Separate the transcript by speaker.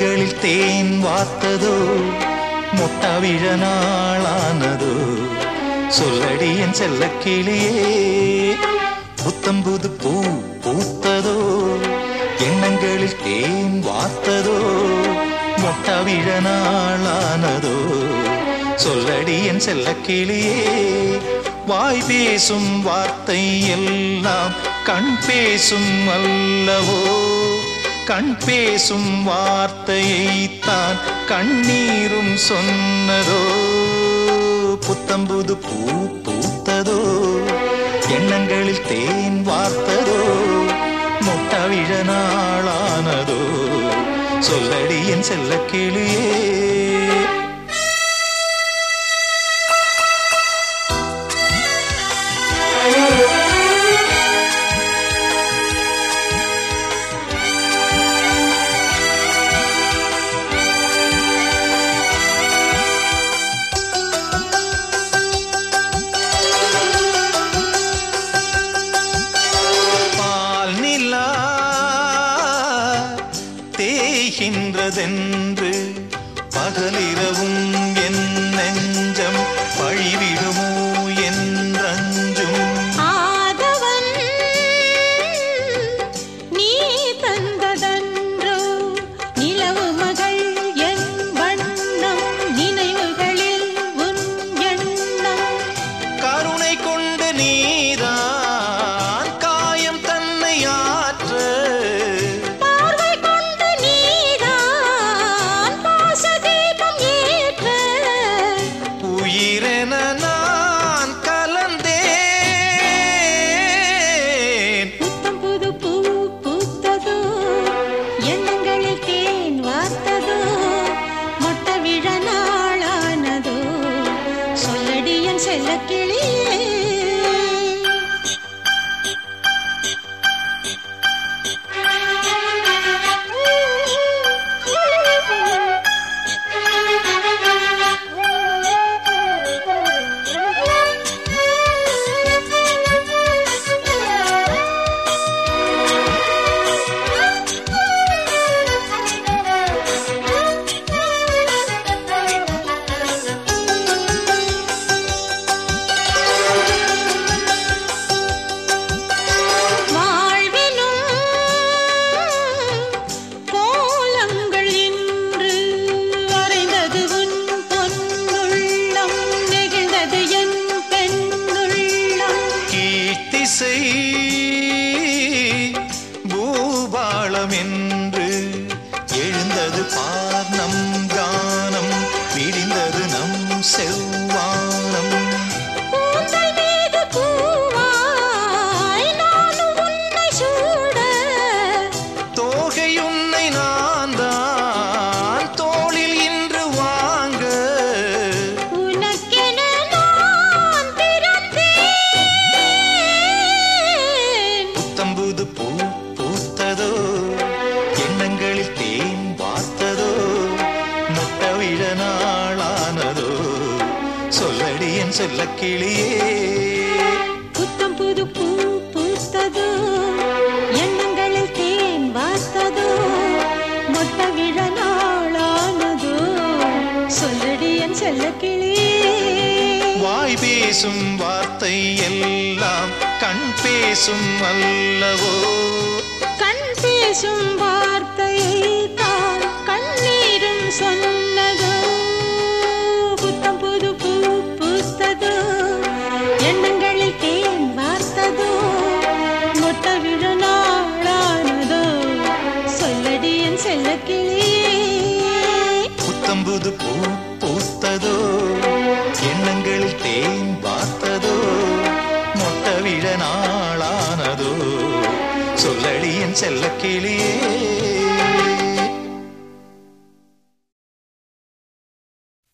Speaker 1: கண்களில் தேன் வார்த்ததோ முட்டாவிழ நாளானதோ. சொல்லடி என் செல்ல கிளியே புத்தம்புது பூ பூத்ததோ எண்ணங்களில் தேன் வார்த்ததோ முட்டாவிழ நாளானதோ. சொல்லடி என் செல்ல கிளியே வாய் பேசும் வார்த்தை எல்லாம் கண் பேசும் அல்லவோ. கண் பேசும் வார்த்தையைத்தான் கண்ணீரும் சொன்னதோ? புத்தம்புது பூ பூத்ததோ? எண்ணங்களில் தேன் வார்த்ததோ? முட்டவிழ நாளானதோ? சொல்லடி என் செல்ல கிளியே தேய்கின்றதென்று பகலிரவும் என் நெஞ்சம் பழிவிடுமோ?
Speaker 2: கிளியே
Speaker 1: எழுந்தது பார் சொல்ல கிளியே.
Speaker 2: புத்தம் புது பூ பூத்ததோ எண்ணங்களில் தேன் வார்த்ததோ மொட்ட விழ நாளானதோ சொல்லடி என் செல்ல கிளியே
Speaker 1: வாய் பேசும் வார்த்தை எல்லாம் கண் பேசும் அல்லவோ.
Speaker 2: கண் பேசும் என்
Speaker 1: புத்தம்புது பூ பூத்ததோ? எண்ணங்களில் தேன் பார்த்ததோ மொட்ட விழ நாளானதோ? சொல்லடி என் செல்ல கிளியே